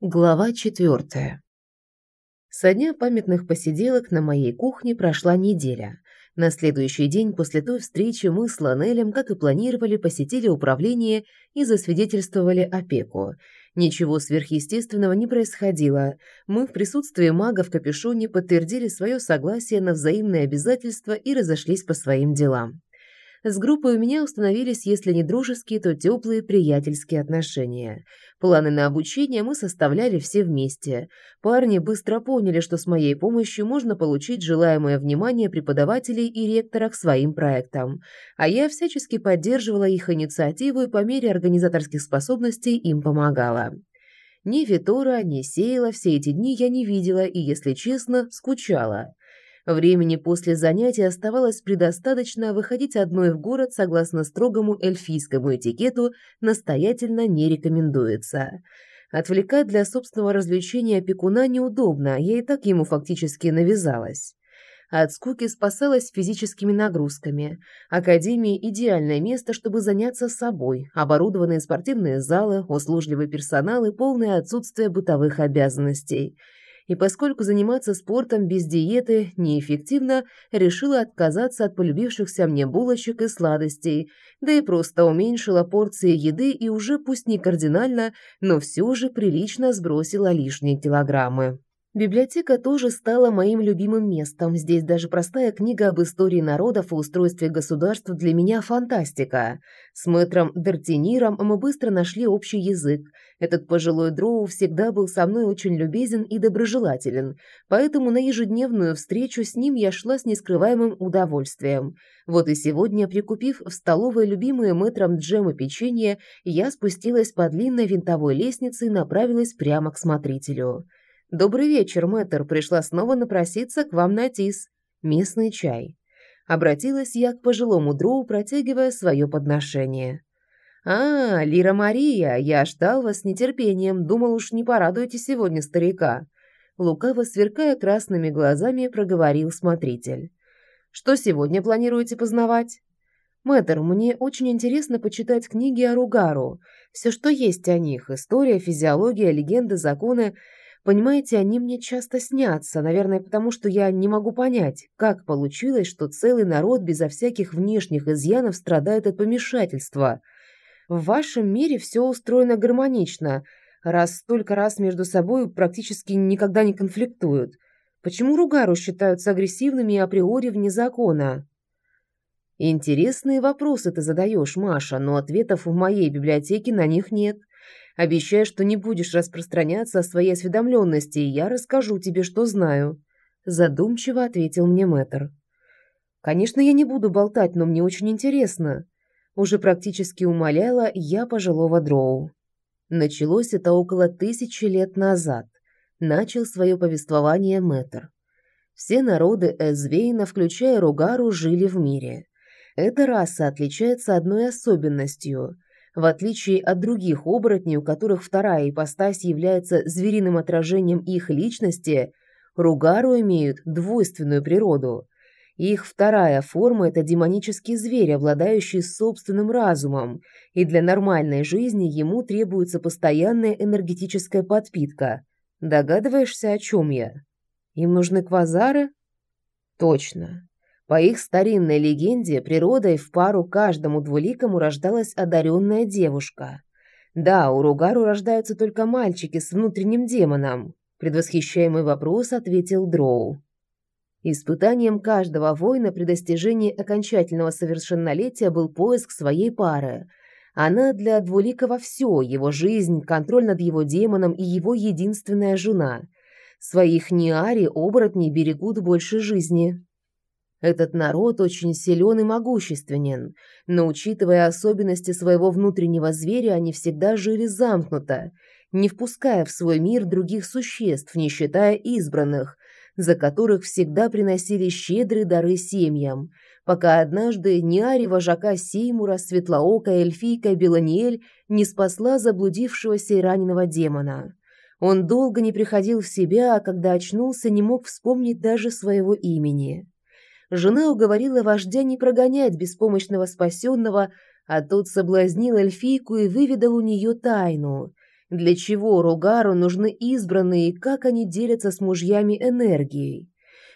Глава четвертая. Со дня памятных посиделок на моей кухне прошла неделя. На следующий день после той встречи мы с Ланелем, как и планировали, посетили управление и засвидетельствовали опеку. Ничего сверхъестественного не происходило. Мы в присутствии мага в капюшоне подтвердили свое согласие на взаимные обязательства и разошлись по своим делам. С группой у меня установились, если не дружеские, то теплые приятельские отношения. Планы на обучение мы составляли все вместе. Парни быстро поняли, что с моей помощью можно получить желаемое внимание преподавателей и ректора к своим проектам. А я всячески поддерживала их инициативу и по мере организаторских способностей им помогала. Ни Витора, ни Сейла все эти дни я не видела и, если честно, скучала. Времени после занятий оставалось предостаточно, выходить одной в город согласно строгому эльфийскому этикету настоятельно не рекомендуется. Отвлекать для собственного развлечения опекуна неудобно, я и так ему фактически навязалась. От скуки спасалась физическими нагрузками. Академия – идеальное место, чтобы заняться собой. Оборудованные спортивные залы, услужливый персонал и полное отсутствие бытовых обязанностей – и поскольку заниматься спортом без диеты неэффективно, решила отказаться от полюбившихся мне булочек и сладостей, да и просто уменьшила порции еды и уже пусть не кардинально, но все же прилично сбросила лишние килограммы. Библиотека тоже стала моим любимым местом. Здесь даже простая книга об истории народов и устройстве государств для меня фантастика. С мэтром Дартиниром мы быстро нашли общий язык. Этот пожилой дроу всегда был со мной очень любезен и доброжелателен, поэтому на ежедневную встречу с ним я шла с нескрываемым удовольствием. Вот и сегодня, прикупив в столовой любимые мэтром джем и печенье, я спустилась по длинной винтовой лестнице и направилась прямо к смотрителю. «Добрый вечер, мэтр. Пришла снова напроситься к вам на тис. Местный чай». Обратилась я к пожилому дроу, протягивая свое подношение. «А, Лира Мария, я ждал вас с нетерпением. Думал, уж не порадуете сегодня старика». Лукаво сверкая красными глазами, проговорил смотритель. «Что сегодня планируете познавать?» «Мэтр, мне очень интересно почитать книги о Ругару. Все, что есть о них. История, физиология, легенды, законы. Понимаете, они мне часто снятся, наверное, потому что я не могу понять, как получилось, что целый народ безо всяких внешних изъянов страдает от помешательства. В вашем мире все устроено гармонично, раз столько раз между собой практически никогда не конфликтуют. Почему ругару считаются агрессивными и априори вне закона? Интересные вопросы ты задаешь, Маша, но ответов в моей библиотеке на них нет. Обещай, что не будешь распространяться о своей осведомленности, и я расскажу тебе, что знаю», – задумчиво ответил мне мэтр. «Конечно, я не буду болтать, но мне очень интересно», – уже практически умоляла я пожилого дроу. Началось это около тысячи лет назад. Начал свое повествование мэтр. Все народы Эзвейна, включая Ругару, жили в мире. Эта раса отличается одной особенностью – в отличие от других оборотней, у которых вторая ипостась является звериным отражением их личности, ругару имеют двойственную природу. Их вторая форма – это демонический зверь, обладающий собственным разумом, и для нормальной жизни ему требуется постоянная энергетическая подпитка. Догадываешься, о чем я? Им нужны квазары? Точно. По их старинной легенде, природой в пару каждому двуликому рождалась одаренная девушка. Да, у Ругару рождаются только мальчики с внутренним демоном. Предвосхищаемый вопрос ответил Дроу. Испытанием каждого воина при достижении окончательного совершеннолетия был поиск своей пары. Она для двуликого все, его жизнь, контроль над его демоном и его единственная жена. Своих Ниари оборотни берегут больше жизни. Этот народ очень силен и могущественен, но, учитывая особенности своего внутреннего зверя, они всегда жили замкнуто, не впуская в свой мир других существ, не считая избранных, за которых всегда приносили щедрые дары семьям, пока однажды Ниари вожака Сеймура, светлоокая эльфийка Беланиэль не спасла заблудившегося и раненого демона. Он долго не приходил в себя, а когда очнулся, не мог вспомнить даже своего имени. Жена уговорила вождя не прогонять беспомощного спасенного, а тот соблазнил эльфийку и выведал у нее тайну. Для чего Ругару нужны избранные и как они делятся с мужьями энергией?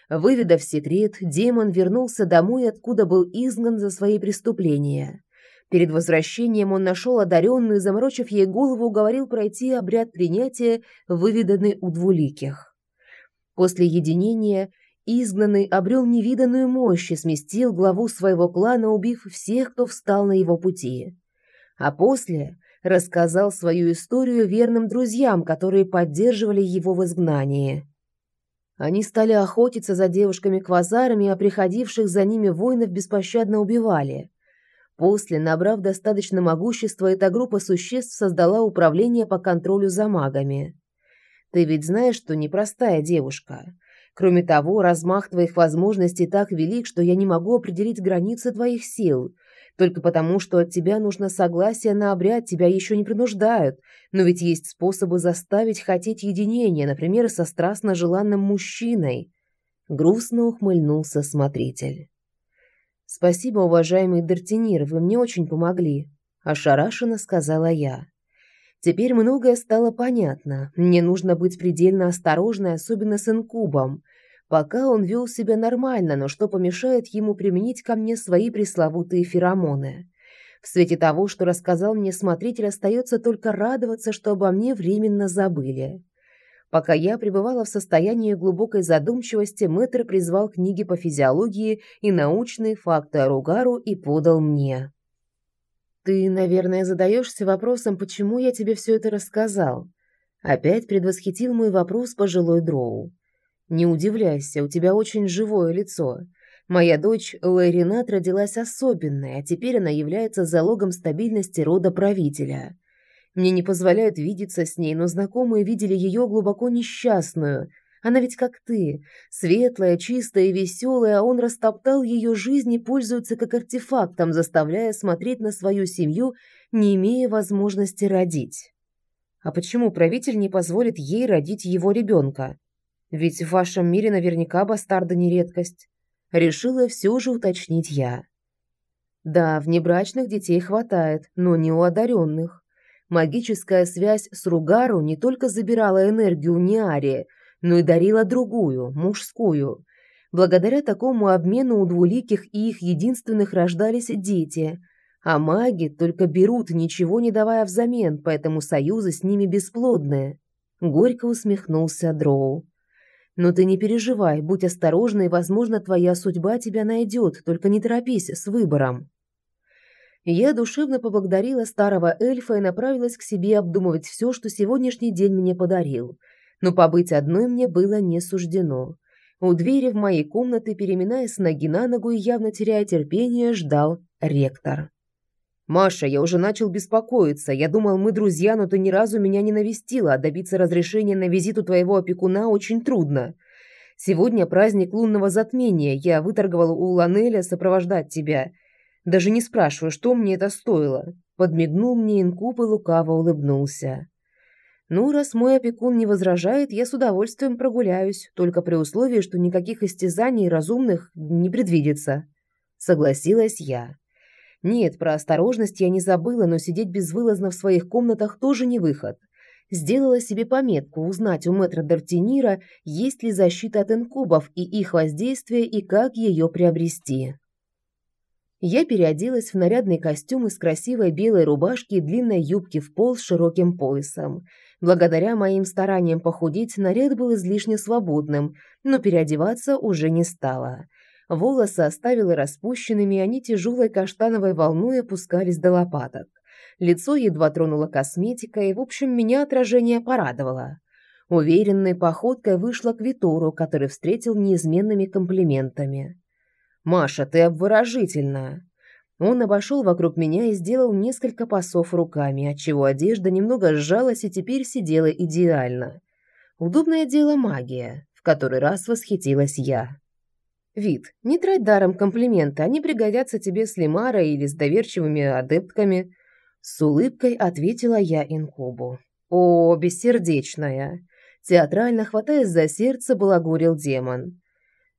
Выведав секрет, демон вернулся домой, откуда был изгнан за свои преступления. Перед возвращением он нашел одаренную, заморочив ей голову, уговорил пройти обряд принятия, выведанный у двуликих. После единения изгнанный обрел невиданную мощь и сместил главу своего клана, убив всех, кто встал на его пути. А после рассказал свою историю верным друзьям, которые поддерживали его в изгнании. Они стали охотиться за девушками-квазарами, а приходивших за ними воинов беспощадно убивали. После, набрав достаточно могущества, эта группа существ создала управление по контролю за магами. Ты ведь знаешь, что непростая девушка. Кроме того, размах твоих возможностей так велик, что я не могу определить границы твоих сил. Только потому, что от тебя нужно согласие на обряд, тебя еще не принуждают. Но ведь есть способы заставить хотеть единения, например, со страстно желанным мужчиной. Грустно ухмыльнулся смотритель. Спасибо, уважаемый Д'Артинир, вы мне очень помогли, ошарашенно сказала я. Теперь многое стало понятно. Мне нужно быть предельно осторожной, особенно с инкубом. Пока он вел себя нормально, но что помешает ему применить ко мне свои пресловутые феромоны? В свете того, что рассказал мне смотритель, остается только радоваться, что обо мне временно забыли. Пока я пребывала в состоянии глубокой задумчивости, мэтр призвал книги по физиологии и научные факты о Ругару и подал мне. Ты, наверное, задаешься вопросом, почему я тебе все это рассказал. Опять предвосхитил мой вопрос пожилой дроу. Не удивляйся, у тебя очень живое лицо. Моя дочь Лэринат родилась особенной, а теперь она является залогом стабильности рода правителя. Мне не позволяют видеться с ней, но знакомые видели ее глубоко несчастную, она ведь как ты, светлая, чистая и веселая, а он растоптал ее жизнь и пользуется как артефактом, заставляя смотреть на свою семью, не имея возможности родить. А почему правитель не позволит ей родить его ребенка? Ведь в вашем мире наверняка бастарды не редкость. Решила все же уточнить я. Да, внебрачных детей хватает, но не у одаренных. Магическая связь с Ругару не только забирала энергию Ниари, но и дарила другую, мужскую. Благодаря такому обмену у двуликих и их единственных рождались дети, а маги только берут, ничего не давая взамен, поэтому союзы с ними бесплодные. Горько усмехнулся Дроу. Но ты не переживай, будь осторожна, и, возможно, твоя судьба тебя найдет, только не торопись с выбором. Я душевно поблагодарила старого эльфа и направилась к себе обдумывать все, что сегодняшний день мне подарил – но побыть одной мне было не суждено. У двери в моей комнаты, переминаясь с ноги на ногу и явно теряя терпение, ждал ректор. «Маша, я уже начал беспокоиться. Я думал, мы друзья, но ты ни разу меня не навестила, а добиться разрешения на визит у твоего опекуна очень трудно. Сегодня праздник лунного затмения. Я выторговал у Ланеля сопровождать тебя. Даже не спрашиваю, что мне это стоило». Подмигнул мне инкуб и лукаво улыбнулся. Ну, раз мой опекун не возражает, я с удовольствием прогуляюсь, только при условии, что никаких истязаний разумных не предвидится. Согласилась я. Нет, про осторожность я не забыла, но сидеть безвылазно в своих комнатах тоже не выход. Сделала себе пометку узнать у мэтра Д'Артинира, есть ли защита от инкубов и их воздействия и как ее приобрести. Я переоделась в нарядный костюм из красивой белой рубашки и длинной юбки в пол с широким поясом. Благодаря моим стараниям похудеть, наряд был излишне свободным, но переодеваться уже не стала. Волосы оставила распущенными, они тяжелой каштановой волной опускались до лопаток. Лицо едва тронула косметика, и, в общем, меня отражение порадовало. Уверенной походкой вышла к Витору, который встретил неизменными комплиментами. «Маша, ты обворожительна!» Он обошел вокруг меня и сделал несколько пасов руками, отчего одежда немного сжалась и теперь сидела идеально. Удобное дело магия, в который раз восхитилась я. «Вид, не трать даром комплименты, они пригодятся тебе с Лимарой или с доверчивыми адептками», с улыбкой ответила я инкубу. «О, бессердечная!» Театрально хватаясь за сердце, балагурил демон.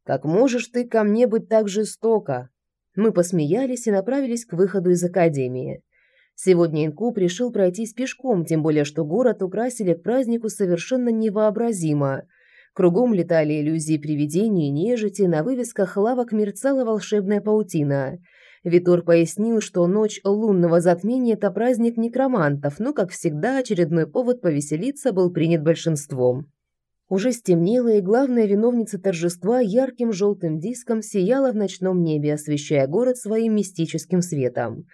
Как можешь ты ко мне быть так жестоко?» Мы посмеялись и направились к выходу из академии. Сегодня Инкуб решил пройтись пешком, тем более что город украсили к празднику совершенно невообразимо. Кругом летали иллюзии привидений и нежити, на вывесках лавок мерцала волшебная паутина. Витор пояснил, что ночь лунного затмения – это праздник некромантов, но, как всегда, очередной повод повеселиться был принят большинством. Уже стемнело, и главная виновница торжества ярким желтым диском сияла в ночном небе, освещая город своим мистическим светом.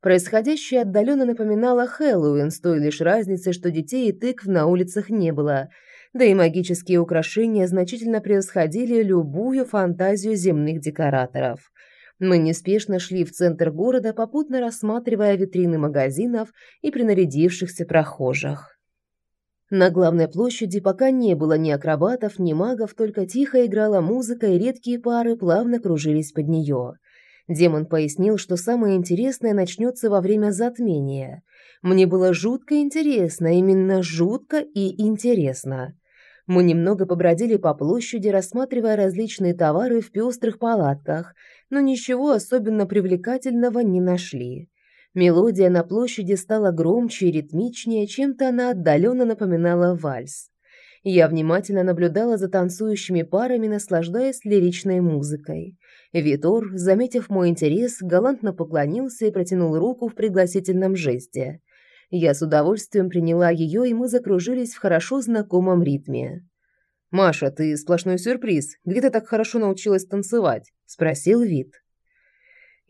Происходящее отдаленно напоминало Хэллоуин, с той лишь разницей, что детей и тыкв на улицах не было. Да и магические украшения значительно превосходили любую фантазию земных декораторов. Мы неспешно шли в центр города, попутно рассматривая витрины магазинов и принарядившихся прохожих. На главной площади пока не было ни акробатов, ни магов, только тихо играла музыка, и редкие пары плавно кружились под нее. Демон пояснил, что самое интересное начнется во время затмения. Мне было жутко интересно, именно жутко и интересно. Мы немного побродили по площади, рассматривая различные товары в пестрых палатках, но ничего особенно привлекательного не нашли. Мелодия на площади стала громче и ритмичнее, чем-то она отдаленно напоминала вальс. Я внимательно наблюдала за танцующими парами, наслаждаясь лиричной музыкой. Витор, заметив мой интерес, галантно поклонился и протянул руку в пригласительном жесте. Я с удовольствием приняла ее, и мы закружились в хорошо знакомом ритме. «Маша, ты сплошной сюрприз. Где ты так хорошо научилась танцевать?» – спросил Вит.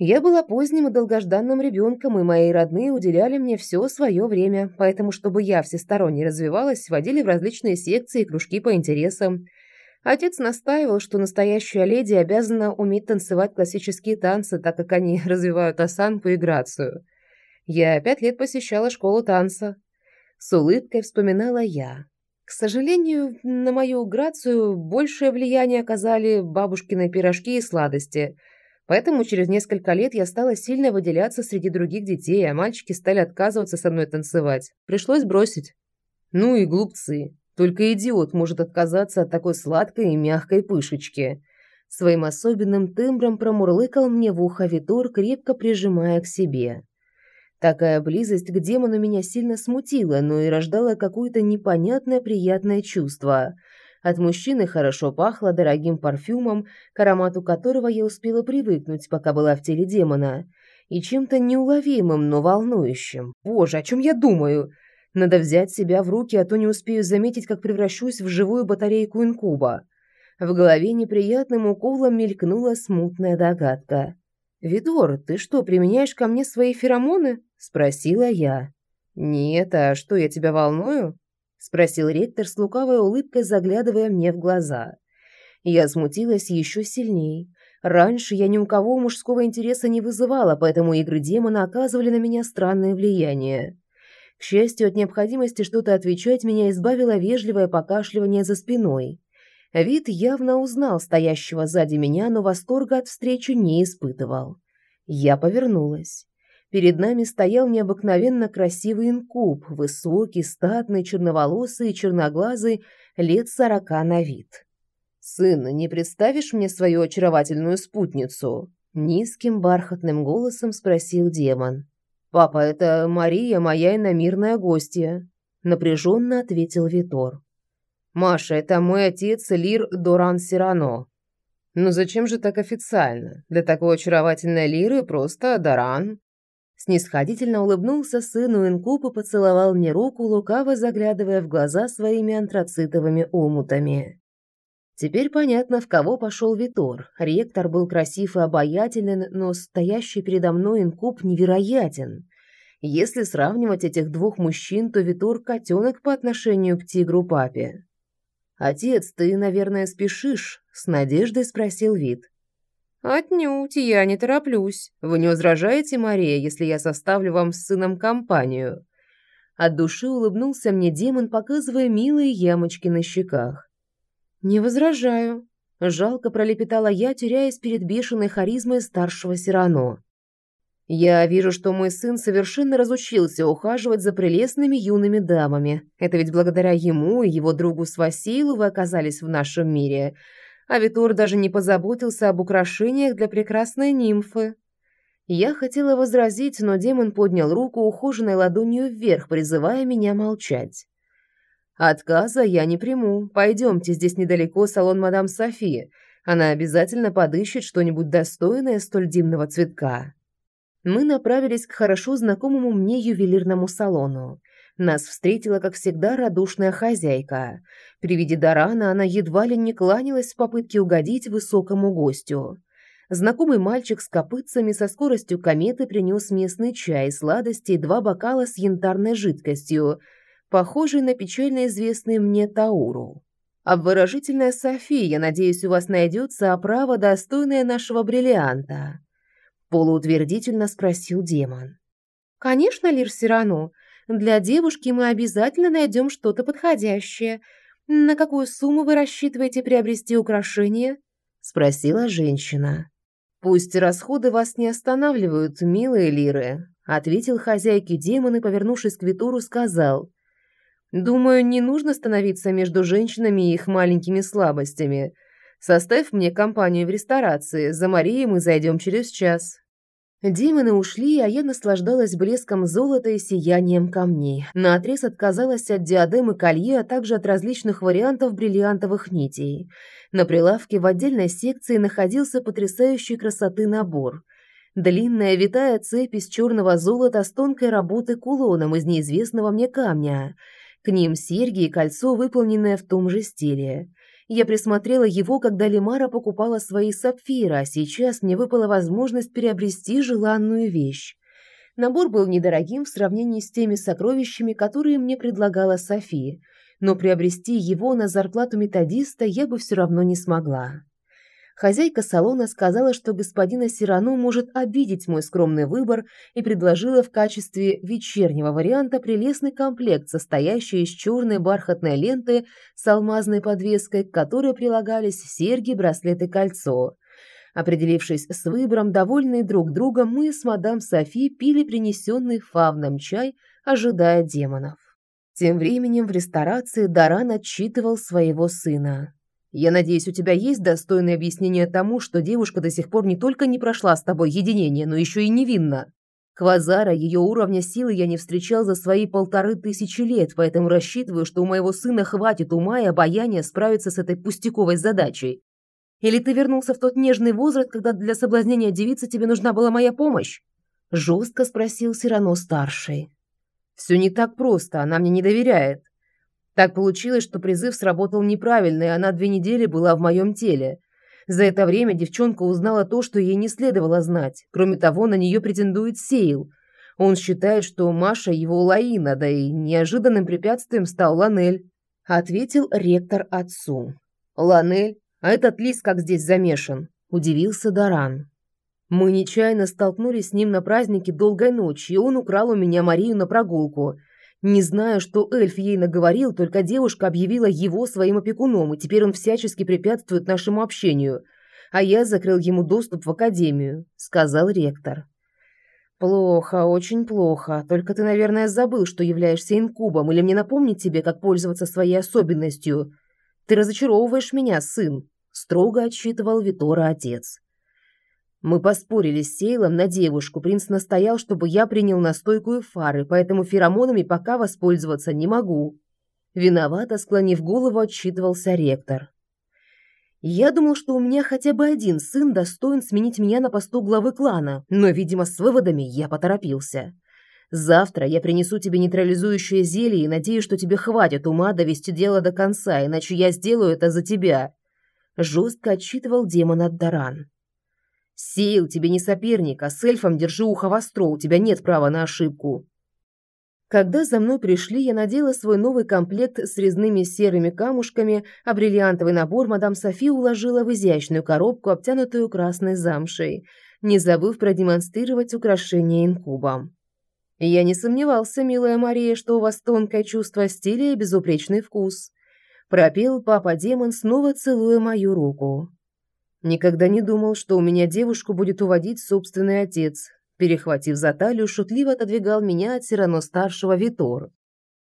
Я была поздним и долгожданным ребенком, и мои родные уделяли мне все свое время, поэтому, чтобы я всесторонне развивалась, водили в различные секции и кружки по интересам. Отец настаивал, что настоящая леди обязана уметь танцевать классические танцы, так как они развивают осанку и грацию. Я пять лет посещала школу танца. С улыбкой вспоминала я. К сожалению, на мою грацию большее влияние оказали бабушкины пирожки и сладости – Поэтому через несколько лет я стала сильно выделяться среди других детей, а мальчики стали отказываться со мной танцевать. Пришлось бросить. Ну и глупцы. Только идиот может отказаться от такой сладкой и мягкой пышечки. Своим особенным тембром промурлыкал мне в ухо Витор, крепко прижимая к себе. Такая близость к демону меня сильно смутила, но и рождала какое-то непонятное приятное чувство – от мужчины хорошо пахло дорогим парфюмом, к аромату которого я успела привыкнуть, пока была в теле демона, и чем-то неуловимым, но волнующим. Боже, о чем я думаю? Надо взять себя в руки, а то не успею заметить, как превращусь в живую батарейку инкуба. В голове неприятным уколом мелькнула смутная догадка. «Видор, ты что, применяешь ко мне свои феромоны?» – спросила я. «Нет, а что, я тебя волную?» Спросил ректор с лукавой улыбкой, заглядывая мне в глаза. Я смутилась еще сильней. Раньше я ни у кого мужского интереса не вызывала, поэтому игры демона оказывали на меня странное влияние. К счастью, от необходимости что-то отвечать меня избавило вежливое покашливание за спиной. Вид явно узнал стоящего сзади меня, но восторга от встречи не испытывал. Я повернулась. Перед нами стоял необыкновенно красивый инкуб, высокий, статный, черноволосый и черноглазый, лет сорока на вид. «Сын, не представишь мне свою очаровательную спутницу?» Низким бархатным голосом спросил демон. «Папа, это Мария, моя иномирная гостья», — напряженно ответил Витор. «Маша, это мой отец Лир Доран Сирано». «Ну зачем же так официально? Для такой очаровательной Лиры просто Доран». Снисходительно улыбнулся сыну Инкуб и поцеловал мне руку, лукаво заглядывая в глаза своими антрацитовыми омутами. Теперь понятно, в кого пошел Витор. Ректор был красив и обаятелен, но стоящий передо мной Инкуб невероятен. Если сравнивать этих двух мужчин, то Витор – котенок по отношению к тигру-папе. «Отец, ты, наверное, спешишь?» – с надеждой спросил Вит. «Отнюдь, я не тороплюсь. Вы не возражаете, Мария, если я составлю вам с сыном компанию?» От души улыбнулся мне демон, показывая милые ямочки на щеках. «Не возражаю», — жалко пролепетала я, теряясь перед бешеной харизмой старшего Сирано. «Я вижу, что мой сын совершенно разучился ухаживать за прелестными юными дамами. Это ведь благодаря ему и его другу Свасилу вы оказались в нашем мире а Витур даже не позаботился об украшениях для прекрасной нимфы. Я хотела возразить, но демон поднял руку ухоженной ладонью вверх, призывая меня молчать. «Отказа я не приму. Пойдемте, здесь недалеко салон мадам Софи. Она обязательно подыщет что-нибудь достойное столь дивного цветка». Мы направились к хорошо знакомому мне ювелирному салону. Нас встретила, как всегда, радушная хозяйка. При виде Дарана она едва ли не кланялась в попытке угодить высокому гостю. Знакомый мальчик с копытцами со скоростью кометы принес местный чай, сладости и два бокала с янтарной жидкостью, похожий на печально известный мне Тауру. Обворожительная София, надеюсь, у вас найдется оправа, достойная нашего бриллианта. Полуутвердительно спросил демон. Конечно, Лир Сирану. Для девушки мы обязательно найдем что-то подходящее. На какую сумму вы рассчитываете приобрести украшение? Спросила женщина. «Пусть расходы вас не останавливают, милые лиры», ответил хозяйке демон и, повернувшись к Витуру, сказал. «Думаю, не нужно становиться между женщинами и их маленькими слабостями. Составь мне компанию в ресторации, за Марией мы зайдем через час». Демоны ушли, а я наслаждалась блеском золота и сиянием камней. Наотрез отказалась от диадемы колье, а также от различных вариантов бриллиантовых нитей. На прилавке в отдельной секции находился потрясающей красоты набор. Длинная витая цепь из черного золота с тонкой работы кулоном из неизвестного мне камня. К ним серьги и кольцо, выполненное в том же стиле. Я присмотрела его, когда Лимара покупала свои сапфиры, а сейчас мне выпала возможность приобрести желанную вещь. Набор был недорогим в сравнении с теми сокровищами, которые мне предлагала София, но приобрести его на зарплату методиста я бы все равно не смогла. Хозяйка салона сказала, что господина Сирану может обидеть мой скромный выбор и предложила в качестве вечернего варианта прелестный комплект, состоящий из черной бархатной ленты с алмазной подвеской, к которой прилагались серьги, браслет и кольцо. Определившись с выбором, довольные друг другом, мы с мадам Софи пили принесенный фавном чай, ожидая демонов. Тем временем в ресторации Даран отчитывал своего сына. Я надеюсь, у тебя есть достойное объяснение тому, что девушка до сих пор не только не прошла с тобой единение, но еще и невинна. Квазара, ее уровня силы я не встречал за свои полторы тысячи лет, поэтому рассчитываю, что у моего сына хватит ума и обаяния справиться с этой пустяковой задачей. Или ты вернулся в тот нежный возраст, когда для соблазнения девицы тебе нужна была моя помощь? Жестко спросил Сирано-старший. Все не так просто, она мне не доверяет. Так получилось, что призыв сработал неправильно, и она две недели была в моем теле. За это время девчонка узнала то, что ей не следовало знать. Кроме того, на нее претендует Сейл. Он считает, что Маша его Лаина, да и неожиданным препятствием стал Ланель. Ответил ректор отцу. «Ланель? А этот лис как здесь замешан?» Удивился Даран. Мы нечаянно столкнулись с ним на празднике долгой ночи, и он украл у меня Марию на прогулку – не знаю, что эльф ей наговорил, только девушка объявила его своим опекуном, и теперь он всячески препятствует нашему общению. А я закрыл ему доступ в академию, сказал ректор. Плохо, очень плохо. Только ты, наверное, забыл, что являешься инкубом, или мне напомнить тебе, как пользоваться своей особенностью. Ты разочаровываешь меня, сын, строго отчитывал Витора отец. Мы поспорили с Сейлом на девушку. Принц настоял, чтобы я принял настойку и фары, поэтому феромонами пока воспользоваться не могу. Виновато, склонив голову, отчитывался ректор. Я думал, что у меня хотя бы один сын достоин сменить меня на посту главы клана, но, видимо, с выводами я поторопился. Завтра я принесу тебе нейтрализующее зелье и надеюсь, что тебе хватит ума довести дело до конца, иначе я сделаю это за тебя. Жестко отчитывал демон Аддаран. Сейл тебе не соперник, а с эльфом держи ухо востро, у тебя нет права на ошибку. Когда за мной пришли, я надела свой новый комплект с резными серыми камушками, а бриллиантовый набор мадам Софи уложила в изящную коробку, обтянутую красной замшей, не забыв продемонстрировать украшение инкубом. Я не сомневался, милая Мария, что у вас тонкое чувство стиля и безупречный вкус. Пропел папа-демон, снова целуя мою руку. Никогда не думал, что у меня девушку будет уводить собственный отец. Перехватив за талию, шутливо отодвигал меня от Сирано старшего Витор.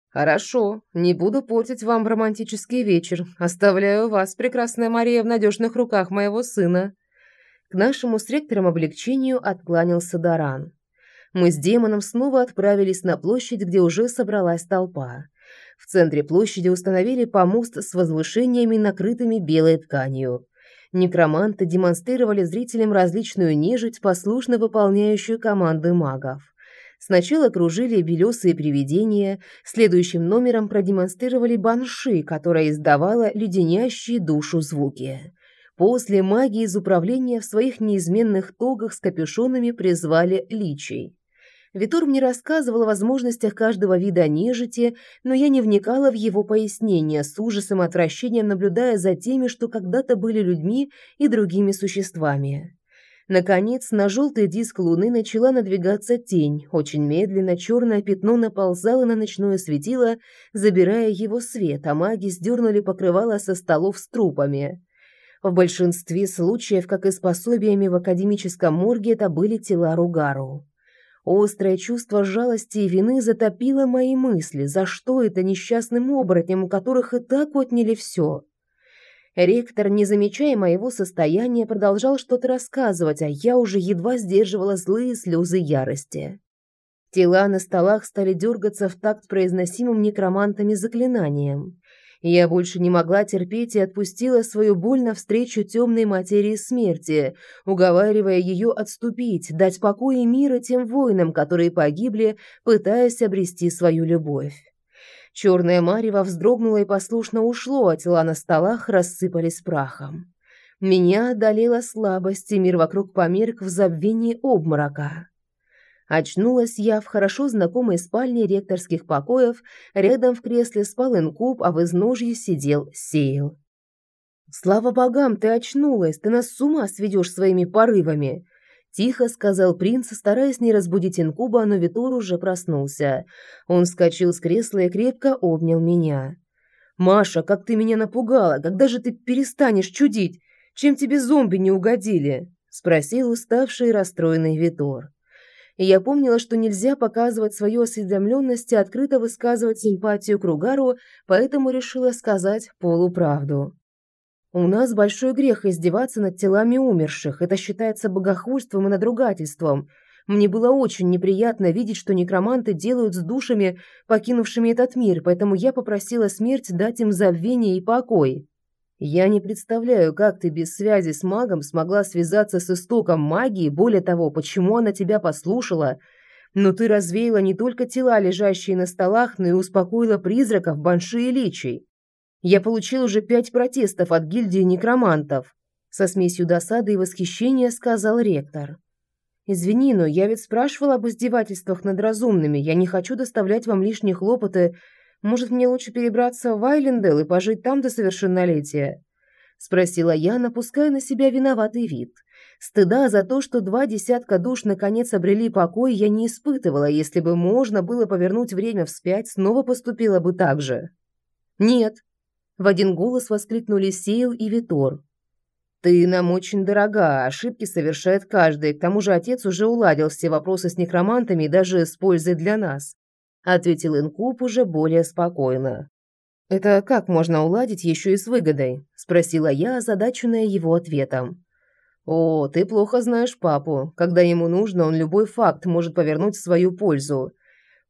Хорошо, не буду портить вам романтический вечер. Оставляю вас, прекрасная Мария, в надежных руках моего сына. К нашему с ректором облегчению откланялся Даран. Мы с демоном снова отправились на площадь, где уже собралась толпа. В центре площади установили помост с возвышениями, накрытыми белой тканью. Некроманты демонстрировали зрителям различную нежить, послушно выполняющую команды магов. Сначала кружили белесые привидения, следующим номером продемонстрировали банши, которая издавала леденящие душу звуки. После маги из управления в своих неизменных тогах с капюшонами призвали личей. Витур мне рассказывал о возможностях каждого вида нежити, но я не вникала в его пояснения, с ужасом и отвращением наблюдая за теми, что когда-то были людьми и другими существами. Наконец, на желтый диск луны начала надвигаться тень. Очень медленно черное пятно наползало на ночное светило, забирая его свет, а маги сдернули покрывало со столов с трупами. В большинстве случаев, как и с пособиями в академическом морге, это были тела Ругару. Острое чувство жалости и вины затопило мои мысли. За что это несчастным оборотням, у которых и так отняли все? Ректор, не замечая моего состояния, продолжал что-то рассказывать, а я уже едва сдерживала злые слезы ярости. Тела на столах стали дергаться в такт произносимым некромантами заклинанием. Я больше не могла терпеть и отпустила свою боль навстречу темной материи смерти, уговаривая ее отступить, дать покой и мира тем воинам, которые погибли, пытаясь обрести свою любовь. Черное марево вздрогнуло и послушно ушло, а тела на столах рассыпались прахом. Меня одолела слабость, и мир вокруг померк в забвении обморока. Очнулась я в хорошо знакомой спальне ректорских покоев, рядом в кресле спал инкуб, а в изножье сидел Сейл. «Слава богам, ты очнулась, ты нас с ума сведешь своими порывами!» Тихо сказал принц, стараясь не разбудить инкуба, но Витор уже проснулся. Он вскочил с кресла и крепко обнял меня. «Маша, как ты меня напугала! Когда же ты перестанешь чудить? Чем тебе зомби не угодили?» – спросил уставший и расстроенный Витор и я помнила, что нельзя показывать свою осведомленность и открыто высказывать симпатию к Ругару, поэтому решила сказать полуправду. У нас большой грех издеваться над телами умерших. Это считается богохульством и надругательством. Мне было очень неприятно видеть, что некроманты делают с душами, покинувшими этот мир, поэтому я попросила смерть дать им забвение и покой. Я не представляю, как ты без связи с магом смогла связаться с истоком магии, более того, почему она тебя послушала. Но ты развеяла не только тела, лежащие на столах, но и успокоила призраков, банши и личей. Я получил уже пять протестов от гильдии некромантов. Со смесью досады и восхищения сказал ректор. «Извини, но я ведь спрашивала об издевательствах над разумными. Я не хочу доставлять вам лишние хлопоты может, мне лучше перебраться в Айлендел и пожить там до совершеннолетия?» Спросила я, напуская на себя виноватый вид. Стыда за то, что два десятка душ наконец обрели покой, я не испытывала. Если бы можно было повернуть время вспять, снова поступила бы так же. «Нет!» – в один голос воскликнули Сейл и Витор. «Ты нам очень дорога, ошибки совершает каждый. К тому же отец уже уладил все вопросы с некромантами, даже с пользой для нас ответил Инкуб уже более спокойно. «Это как можно уладить еще и с выгодой?» – спросила я, озадаченная его ответом. «О, ты плохо знаешь папу. Когда ему нужно, он любой факт может повернуть в свою пользу.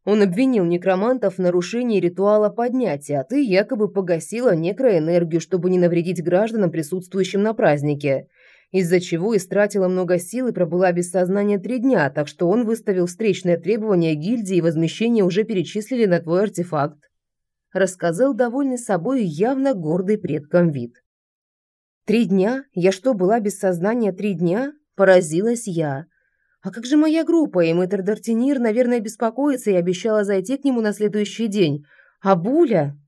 Он обвинил некромантов в нарушении ритуала поднятия, а ты якобы погасила некроэнергию, чтобы не навредить гражданам, присутствующим на празднике из-за чего истратила много сил и пробыла без сознания три дня, так что он выставил встречное требование гильдии и возмещение уже перечислили на твой артефакт. Рассказал довольный собой явно гордый предком вид. «Три дня? Я что, была без сознания три дня?» Поразилась я. «А как же моя группа? И мэтр Д'Артинир, наверное, беспокоится и обещала зайти к нему на следующий день. А Буля?»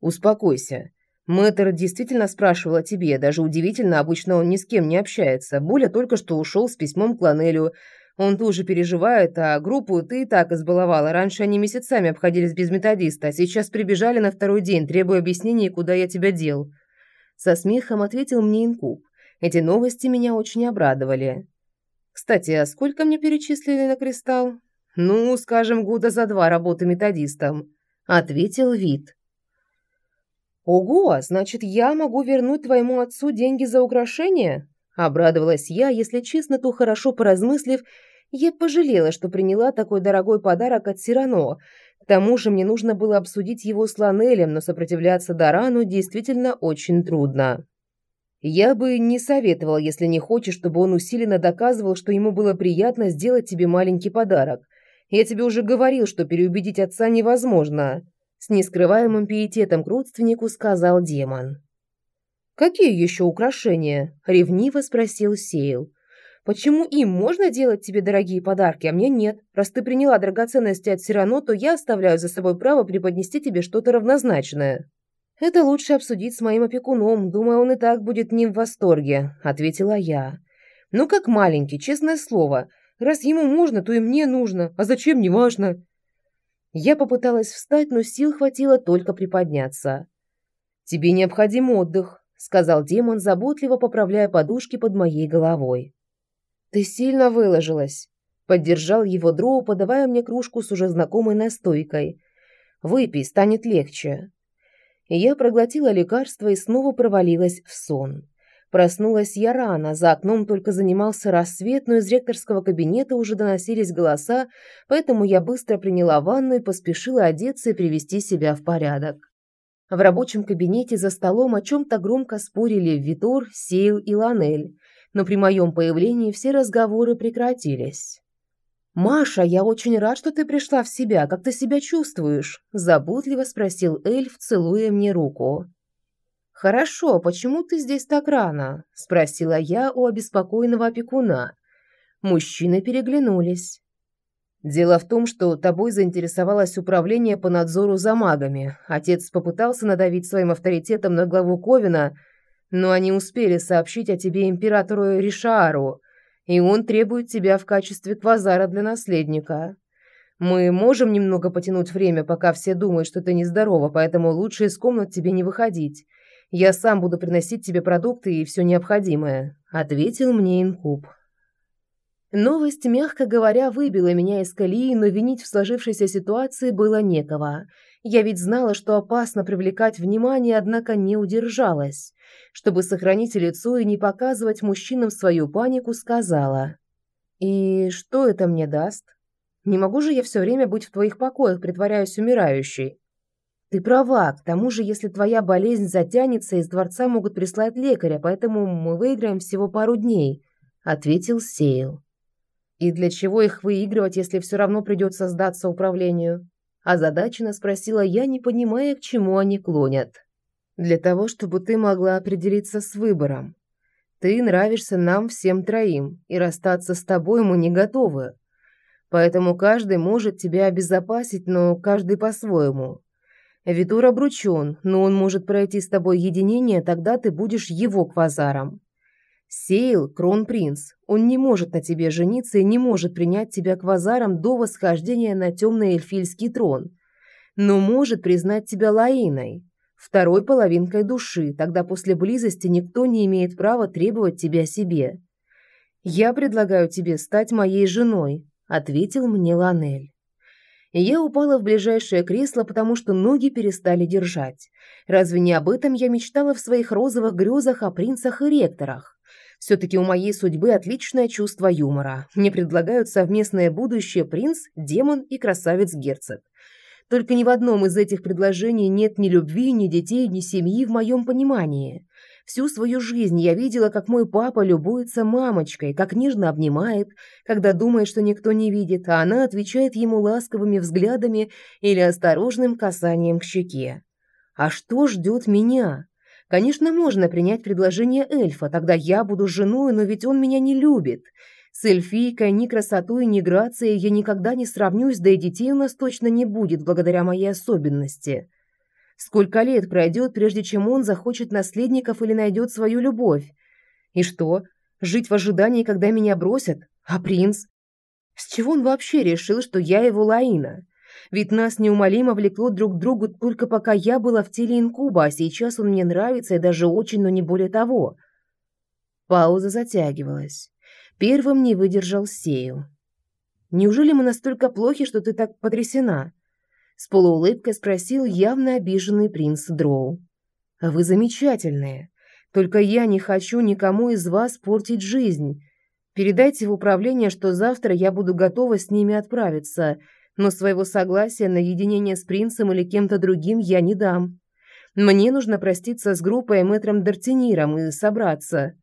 «Успокойся. Мэтр действительно спрашивал о тебе, даже удивительно, обычно он ни с кем не общается. Буля только что ушел с письмом к Ланелю. Он тоже переживает, а группу ты и так избаловала. Раньше они месяцами обходились без методиста, а сейчас прибежали на второй день, требуя объяснений, куда я тебя дел. Со смехом ответил мне Инкуб. Эти новости меня очень обрадовали. Кстати, а сколько мне перечислили на кристалл? Ну, скажем, года за два работы методистом. Ответил Вит. «Ого, значит, я могу вернуть твоему отцу деньги за украшения?» Обрадовалась я, если честно, то хорошо поразмыслив, я пожалела, что приняла такой дорогой подарок от Сирано. К тому же мне нужно было обсудить его с Ланелем, но сопротивляться Дарану действительно очень трудно. Я бы не советовала, если не хочешь, чтобы он усиленно доказывал, что ему было приятно сделать тебе маленький подарок. Я тебе уже говорил, что переубедить отца невозможно. С нескрываемым пиететом к родственнику сказал демон. «Какие еще украшения?» – ревниво спросил Сейл. «Почему им можно делать тебе дорогие подарки, а мне нет? Раз ты приняла драгоценности от Сирано, то я оставляю за собой право преподнести тебе что-то равнозначное». «Это лучше обсудить с моим опекуном. Думаю, он и так будет не в восторге», – ответила я. «Ну, как маленький, честное слово. Раз ему можно, то и мне нужно. А зачем, неважно». Я попыталась встать, но сил хватило только приподняться. «Тебе необходим отдых сказал демон, заботливо поправляя подушки под моей головой. Ты сильно выложилась, поддержал его Дроу, подавая мне кружку с уже знакомой настойкой. Выпей, станет легче. я проглотила лекарство и снова провалилась в сон. Проснулась я рано, за окном только занимался рассвет, но из ректорского кабинета уже доносились голоса, поэтому я быстро приняла ванну и поспешила одеться и привести себя в порядок. В рабочем кабинете за столом о чем-то громко спорили Витор, Сейл и Ланель, но при моем появлении все разговоры прекратились. «Маша, я очень рад, что ты пришла в себя. Как ты себя чувствуешь?» – заботливо спросил эльф, целуя мне руку. «Хорошо, почему ты здесь так рано?» – спросила я у обеспокоенного опекуна. Мужчины переглянулись. Дело в том, что тобой заинтересовалось управление по надзору за магами. Отец попытался надавить своим авторитетом на главу Ковина, но они успели сообщить о тебе императору Ришаару, и он требует тебя в качестве квазара для наследника. Мы можем немного потянуть время, пока все думают, что ты нездорова, поэтому лучше из комнат тебе не выходить. Я сам буду приносить тебе продукты и все необходимое», — ответил мне инкуб. Новость, мягко говоря, выбила меня из колеи, но винить в сложившейся ситуации было некого. Я ведь знала, что опасно привлекать внимание, однако не удержалась. Чтобы сохранить лицо и не показывать мужчинам свою панику, сказала. «И что это мне даст? Не могу же я все время быть в твоих покоях, притворяясь умирающей?» «Ты права. К тому же, если твоя болезнь затянется, из дворца могут прислать лекаря, поэтому мы выиграем всего пару дней», — ответил Сейл. И для чего их выигрывать, если все равно придется сдаться управлению? Озадаченно спросила я, не понимая, к чему они клонят. Для того, чтобы ты могла определиться с выбором. Ты нравишься нам всем троим, и расстаться с тобой мы не готовы. Поэтому каждый может тебя обезопасить, но каждый по-своему. Витур обручен, но он может пройти с тобой единение, тогда ты будешь его квазаром. Сейл – кронпринц. Он не может на тебе жениться и не может принять тебя квазаром до восхождения на темный эльфийский трон. Но может признать тебя Лаиной, второй половинкой души, тогда после близости никто не имеет права требовать тебя себе. «Я предлагаю тебе стать моей женой», – ответил мне Ланель. Я упала в ближайшее кресло, потому что ноги перестали держать. Разве не об этом я мечтала в своих розовых грезах о принцах и ректорах? Все-таки у моей судьбы отличное чувство юмора. Мне предлагают совместное будущее принц, демон и красавец-герцог. Только ни в одном из этих предложений нет ни любви, ни детей, ни семьи в моем понимании. Всю свою жизнь я видела, как мой папа любуется мамочкой, как нежно обнимает, когда думает, что никто не видит, а она отвечает ему ласковыми взглядами или осторожным касанием к щеке. А что ждет меня? Конечно, можно принять предложение эльфа, тогда я буду женой, но ведь он меня не любит. С эльфийкой ни красотой, ни грацией я никогда не сравнюсь, да и детей у нас точно не будет благодаря моей особенности. Сколько лет пройдет, прежде чем он захочет наследников или найдет свою любовь? И что, жить в ожидании, когда меня бросят? А принц? С чего он вообще решил, что я его Лаина? Ведь нас неумолимо влекло друг к другу только пока я была в теле инкуба, а сейчас он мне нравится и даже очень, но не более того. Пауза затягивалась. Первым не выдержал Сею. «Неужели мы настолько плохи, что ты так потрясена?» С полуулыбкой спросил явно обиженный принц Дроу. «Вы замечательные. Только я не хочу никому из вас портить жизнь. Передайте в управление, что завтра я буду готова с ними отправиться, но своего согласия на единение с принцем или кем-то другим я не дам. Мне нужно проститься с группой мэтром Д'Артиниром и собраться.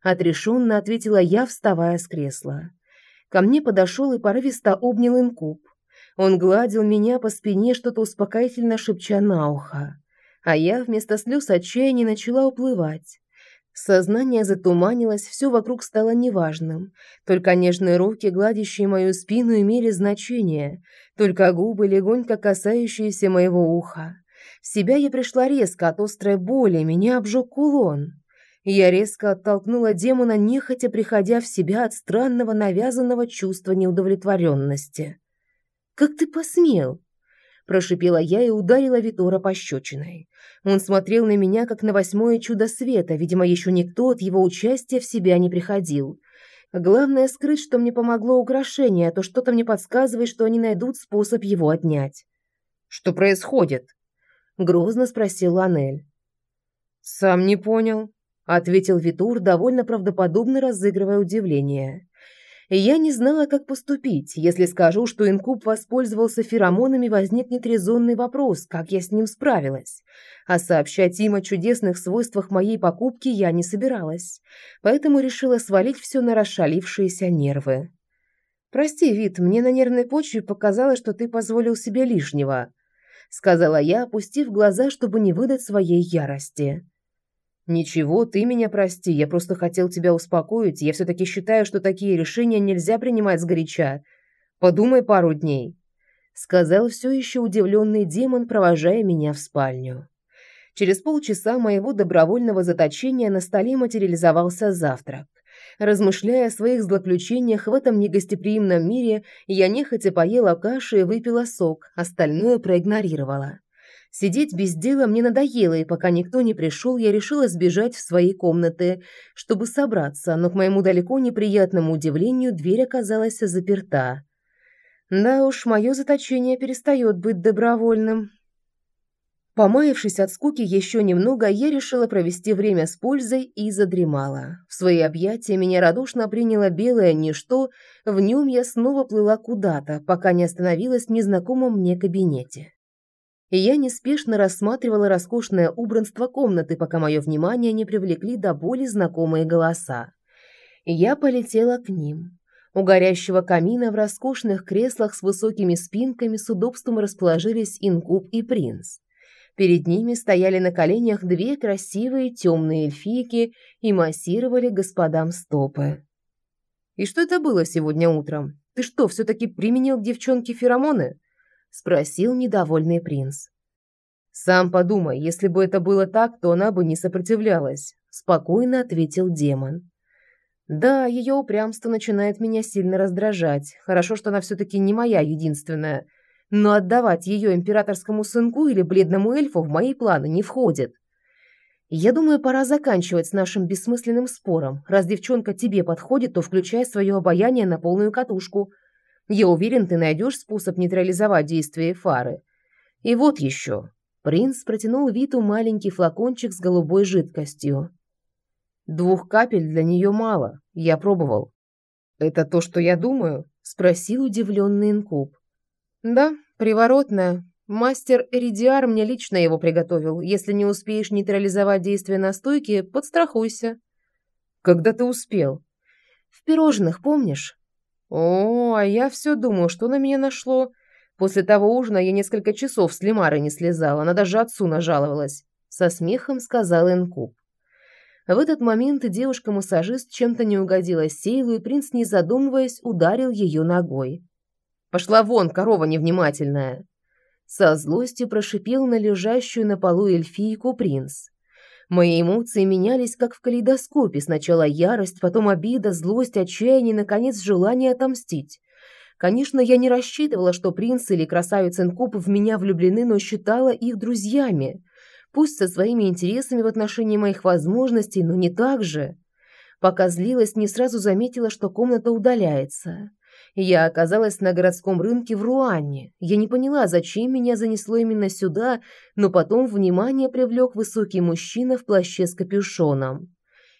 Отрешенно ответила я, вставая с кресла. Ко мне подошел и порывисто обнял инкуб. Он гладил меня по спине, что-то успокоительно шепча на ухо. А я вместо слез отчаяния начала уплывать. Сознание затуманилось, все вокруг стало неважным. Только нежные руки, гладящие мою спину, имели значение. Только губы, легонько касающиеся моего уха. В себя я пришла резко от острой боли, меня обжег кулон. Я резко оттолкнула демона, нехотя приходя в себя от странного навязанного чувства неудовлетворенности. «Как ты посмел?» Прошипела я и ударила Витора пощечиной. Он смотрел на меня, как на восьмое чудо света, видимо, еще никто от его участия в себя не приходил. Главное скрыть, что мне помогло украшение, а то что-то мне подсказывает, что они найдут способ его отнять. «Что происходит?» — грозно спросил Ланель. «Сам не понял», — ответил Витур, довольно правдоподобно разыгрывая удивление я не знала, как поступить. Если скажу, что инкуб воспользовался феромонами, возникнет резонный вопрос, как я с ним справилась. А сообщать им о чудесных свойствах моей покупки я не собиралась. Поэтому решила свалить все на расшалившиеся нервы. «Прости, Вит, мне на нервной почве показалось, что ты позволил себе лишнего», сказала я, опустив глаза, чтобы не выдать своей ярости. «Ничего, ты меня прости, я просто хотел тебя успокоить. Я все-таки считаю, что такие решения нельзя принимать сгоряча. Подумай пару дней», — сказал все еще удивленный демон, провожая меня в спальню. Через полчаса моего добровольного заточения на столе материализовался завтрак. Размышляя о своих злоключениях в этом негостеприимном мире, я нехотя поела каши и выпила сок, остальное проигнорировала. Сидеть без дела мне надоело, и пока никто не пришел, я решила сбежать в свои комнаты, чтобы собраться, но к моему далеко неприятному удивлению дверь оказалась заперта. Да уж, мое заточение перестает быть добровольным. Помаявшись от скуки еще немного, я решила провести время с пользой и задремала. В свои объятия меня радушно приняло белое ничто, в нем я снова плыла куда-то, пока не остановилась в незнакомом мне кабинете и я неспешно рассматривала роскошное убранство комнаты, пока мое внимание не привлекли до боли знакомые голоса. я полетела к ним. У горящего камина в роскошных креслах с высокими спинками с удобством расположились инкуб и принц. Перед ними стояли на коленях две красивые темные эльфийки и массировали господам стопы. «И что это было сегодня утром? Ты что, все-таки применил к девчонке феромоны?» Спросил недовольный принц. Сам подумай, если бы это было так, то она бы не сопротивлялась, спокойно ответил демон. Да, ее упрямство начинает меня сильно раздражать. Хорошо, что она все таки не моя единственная, но отдавать ее императорскому сынку или бледному эльфу в мои планы не входит. Я думаю, пора заканчивать с нашим бессмысленным спором. Раз девчонка тебе подходит, то включай свое обаяние на полную катушку. Я уверен, ты найдешь способ нейтрализовать действие фары. И вот еще. Принц протянул Виту маленький флакончик с голубой жидкостью. Двух капель для нее мало. Я пробовал. Это то, что я думаю? спросил удивленный инкуб. Да, приворотное. Мастер Эридиар мне лично его приготовил. Если не успеешь нейтрализовать действие настойки, подстрахуйся. Когда ты успел? В пирожных, помнишь? О, а я все думаю, что на меня нашло. После того ужина я несколько часов с Лимары не слезала, она даже отцу нажаловалась. Со смехом сказал Энкуб. В этот момент девушка-массажист чем-то не угодила Сейлу, и принц, не задумываясь, ударил ее ногой. «Пошла вон, корова невнимательная!» Со злостью прошипел на лежащую на полу эльфийку принц. Мои эмоции менялись, как в калейдоскопе. Сначала ярость, потом обида, злость, отчаяние, наконец, желание отомстить. Конечно, я не рассчитывала, что принц или красавица Инкуб в меня влюблены, но считала их друзьями. Пусть со своими интересами в отношении моих возможностей, но не так же. Пока злилась, не сразу заметила, что комната удаляется. Я оказалась на городском рынке в Руанне. Я не поняла, зачем меня занесло именно сюда, но потом внимание привлек высокий мужчина в плаще с капюшоном.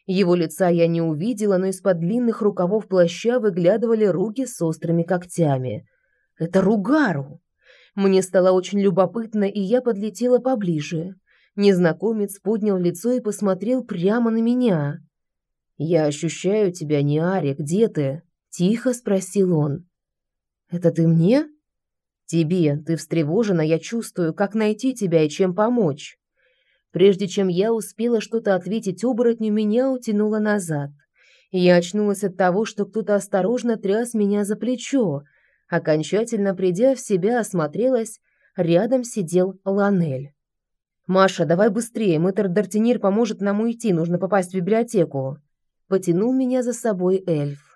Его лица я не увидела, но из-под длинных рукавов плаща выглядывали руки с острыми когтями. Это Ругару. Мне стало очень любопытно, и я подлетела поближе. Незнакомец поднял лицо и посмотрел прямо на меня. «Я ощущаю тебя, Ниаре, где ты?» – тихо спросил он. «Это ты мне?» «Тебе. Ты встревожена, я чувствую, как найти тебя и чем помочь». Прежде чем я успела что-то ответить оборотню, меня утянуло назад. Я очнулась от того, что кто-то осторожно тряс меня за плечо. Окончательно придя в себя, осмотрелась. Рядом сидел Ланель. «Маша, давай быстрее, мэтр Д'Артинир поможет нам уйти, нужно попасть в библиотеку». Потянул меня за собой эльф.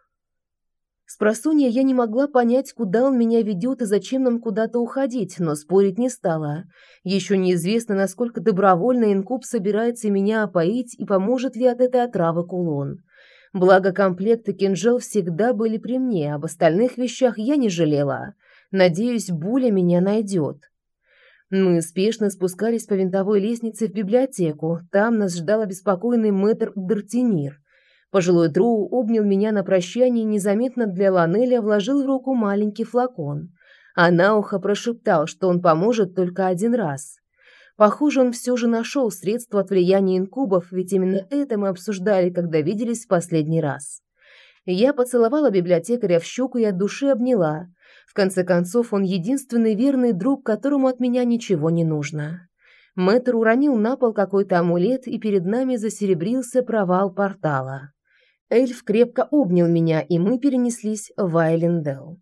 С просонья я не могла понять, куда он меня ведет и зачем нам куда-то уходить, но спорить не стала. Еще неизвестно, насколько добровольно инкуб собирается меня опоить и поможет ли от этой отравы кулон. Благо комплект и кинжал всегда были при мне, об остальных вещах я не жалела. Надеюсь, Буля меня найдет. Мы спешно спускались по винтовой лестнице в библиотеку. Там нас ждал обеспокоенный мэтр Д'Артинир. Пожилой Дроу обнял меня на прощание и незаметно для Ланеля вложил в руку маленький флакон, а на ухо прошептал, что он поможет только один раз. Похоже, он все же нашел средство от влияния инкубов, ведь именно это мы обсуждали, когда виделись в последний раз. Я поцеловала библиотекаря в щеку и от души обняла. В конце концов, он единственный верный друг, которому от меня ничего не нужно. Мэтр уронил на пол какой-то амулет, и перед нами засеребрился провал портала. Эльф крепко обнял меня, и мы перенеслись в Айлендел.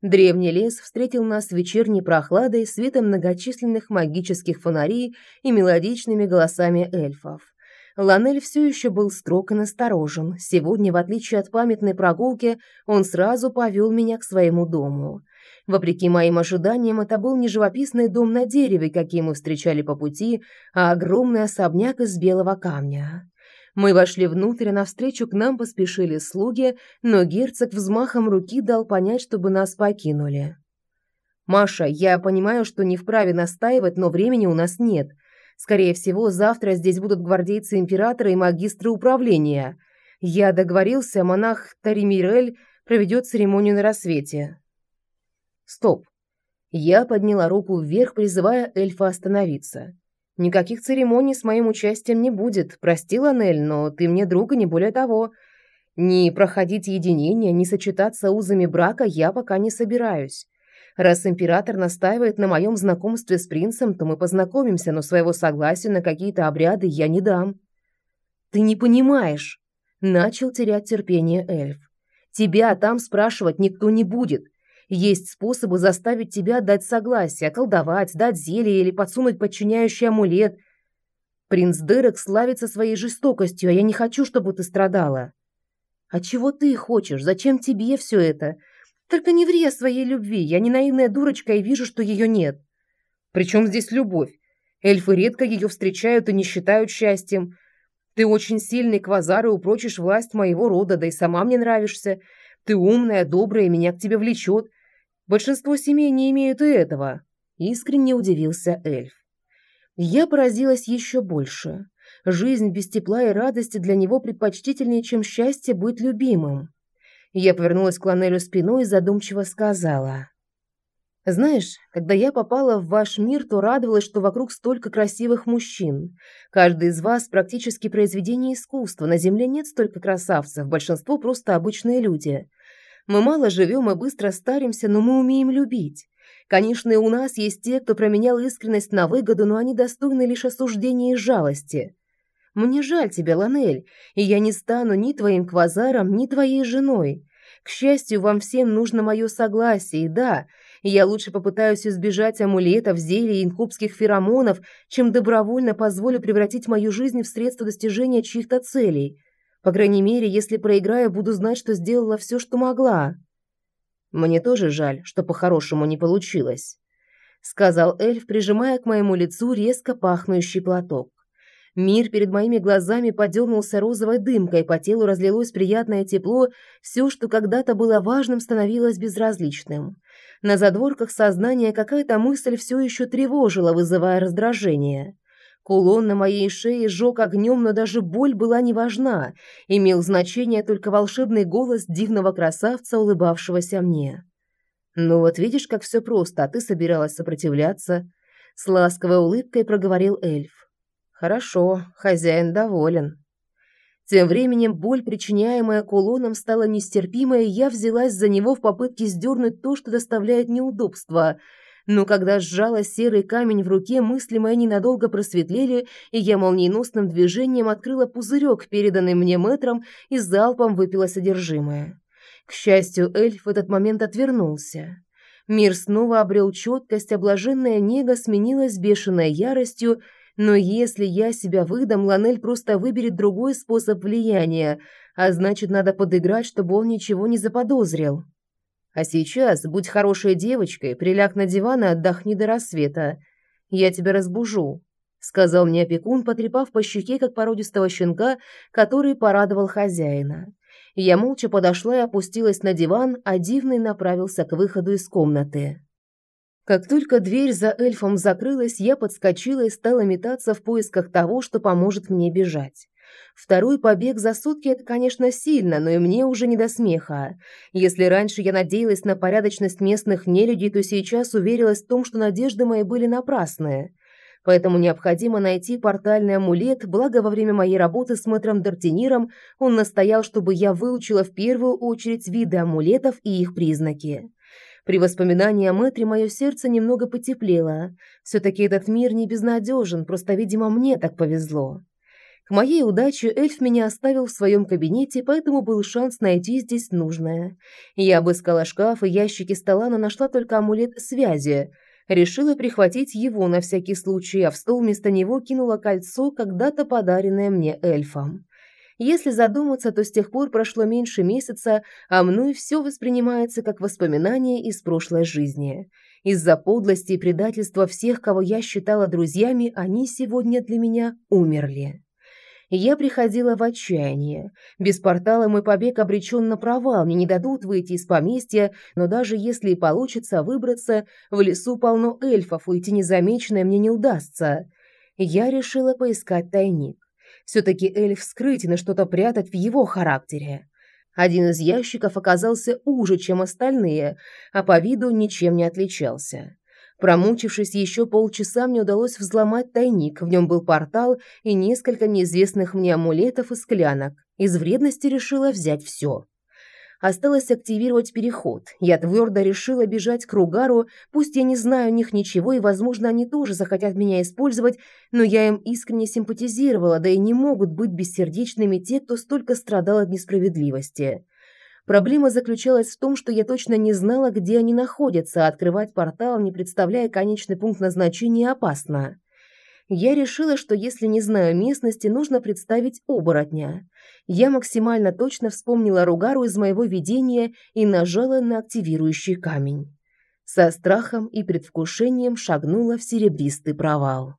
Древний лес встретил нас вечерней прохладой, светом многочисленных магических фонарей и мелодичными голосами эльфов. Ланель все еще был строг и насторожен. Сегодня, в отличие от памятной прогулки, он сразу повел меня к своему дому. Вопреки моим ожиданиям, это был не живописный дом на дереве, какие мы встречали по пути, а огромный особняк из белого камня. Мы вошли внутрь, а навстречу к нам поспешили слуги, но герцог взмахом руки дал понять, чтобы нас покинули. «Маша, я понимаю, что не вправе настаивать, но времени у нас нет. Скорее всего, завтра здесь будут гвардейцы императора и магистры управления. Я договорился, монах Таримирель проведет церемонию на рассвете». «Стоп». Я подняла руку вверх, призывая эльфа остановиться. Никаких церемоний с моим участием не будет. Прости, Ланель, но ты мне друг и не более того. Ни проходить единение, ни сочетаться узами брака я пока не собираюсь. Раз император настаивает на моем знакомстве с принцем, то мы познакомимся, но своего согласия на какие-то обряды я не дам. Ты не понимаешь. Начал терять терпение эльф. Тебя там спрашивать никто не будет. Есть способы заставить тебя дать согласие, колдовать, дать зелье или подсунуть подчиняющий амулет. Принц Дерек славится своей жестокостью, а я не хочу, чтобы ты страдала. А чего ты хочешь? Зачем тебе все это? Только не ври о своей любви. Я не наивная дурочка и вижу, что ее нет. Причем здесь любовь? Эльфы редко ее встречают и не считают счастьем. Ты очень сильный квазар и упрочишь власть моего рода, да и сама мне нравишься. Ты умная, добрая, меня к тебе влечет. Большинство семей не имеют и этого, искренне удивился эльф. Я поразилась еще больше. Жизнь без тепла и радости для него предпочтительнее, чем счастье быть любимым. Я повернулась к Ланелю спиной и задумчиво сказала: знаешь, когда я попала в ваш мир, то радовалась, что вокруг столько красивых мужчин. Каждый из вас практически произведение искусства. На земле нет столько красавцев, большинство просто обычные люди. Мы мало живем и быстро старимся, но мы умеем любить. Конечно, и у нас есть те, кто променял искренность на выгоду, но они достойны лишь осуждения и жалости. Мне жаль тебя, Ланель, и я не стану ни твоим квазаром, ни твоей женой. К счастью, вам всем нужно мое согласие, и да, я лучше попытаюсь избежать амулетов, зелий и инкубских феромонов, чем добровольно позволю превратить мою жизнь в средство достижения чьих-то целей. По крайней мере, если проиграю, буду знать, что сделала все, что могла. Мне тоже жаль, что по-хорошему не получилось, сказал эльф, прижимая к моему лицу резко пахнущий платок. Мир перед моими глазами подернулся розовой дымкой, по телу разлилось приятное тепло, все, что когда-то было важным, становилось безразличным. На задворках сознания какая-то мысль все еще тревожила, вызывая раздражение. Кулон на моей шее сжег огнем, но даже боль была не важна. Имел значение только волшебный голос дивного красавца, улыбавшегося мне. «Ну вот видишь, как все просто, а ты собиралась сопротивляться?» С ласковой улыбкой проговорил эльф. «Хорошо, хозяин доволен». Тем временем боль, причиняемая кулоном, стала нестерпимой, и я взялась за него в попытке сдернуть то, что доставляет неудобства – но когда сжала серый камень в руке, мысли мои ненадолго просветлели, и я молниеносным движением открыла пузырек, переданный мне мэтром, и залпом выпила содержимое. К счастью, эльф в этот момент отвернулся. Мир снова обрел четкость, облаженная нега сменилась бешеной яростью, но если я себя выдам, Ланель просто выберет другой способ влияния, а значит, надо подыграть, чтобы он ничего не заподозрил. А сейчас будь хорошей девочкой, приляг на диван и отдохни до рассвета. Я тебя разбужу», — сказал мне опекун, потрепав по щеке, как породистого щенка, который порадовал хозяина. Я молча подошла и опустилась на диван, а дивный направился к выходу из комнаты. Как только дверь за эльфом закрылась, я подскочила и стала метаться в поисках того, что поможет мне бежать. Второй побег за сутки – это, конечно, сильно, но и мне уже не до смеха. Если раньше я надеялась на порядочность местных нелюдей, то сейчас уверилась в том, что надежды мои были напрасные. Поэтому необходимо найти портальный амулет, благо во время моей работы с мэтром Д'Артиниром он настоял, чтобы я выучила в первую очередь виды амулетов и их признаки. При воспоминании о Мэтре мое сердце немного потеплело. Все-таки этот мир не безнадежен, просто, видимо, мне так повезло. К моей удаче эльф меня оставил в своем кабинете, поэтому был шанс найти здесь нужное. Я обыскала шкаф и ящики стола, но нашла только амулет связи. Решила прихватить его на всякий случай, а в стол вместо него кинула кольцо, когда-то подаренное мне эльфом. Если задуматься, то с тех пор прошло меньше месяца, а мной все воспринимается как воспоминание из прошлой жизни. Из-за подлости и предательства всех, кого я считала друзьями, они сегодня для меня умерли я приходила в отчаяние. Без портала мой побег обречен на провал, мне не дадут выйти из поместья, но даже если и получится выбраться, в лесу полно эльфов, уйти незамеченной мне не удастся. Я решила поискать тайник. Все-таки эльф скрытен и что-то прятать в его характере. Один из ящиков оказался уже, чем остальные, а по виду ничем не отличался. Промучившись еще полчаса, мне удалось взломать тайник. В нем был портал и несколько неизвестных мне амулетов и склянок. Из вредности решила взять все. Осталось активировать переход. Я твердо решила бежать к Ругару, пусть я не знаю о них ничего, и, возможно, они тоже захотят меня использовать, но я им искренне симпатизировала, да и не могут быть бессердечными те, кто столько страдал от несправедливости. Проблема заключалась в том, что я точно не знала, где они находятся, а открывать портал, не представляя конечный пункт назначения, опасно. Я решила, что если не знаю местности, нужно представить оборотня. Я максимально точно вспомнила Ругару из моего видения и нажала на активирующий камень. Со страхом и предвкушением шагнула в серебристый провал.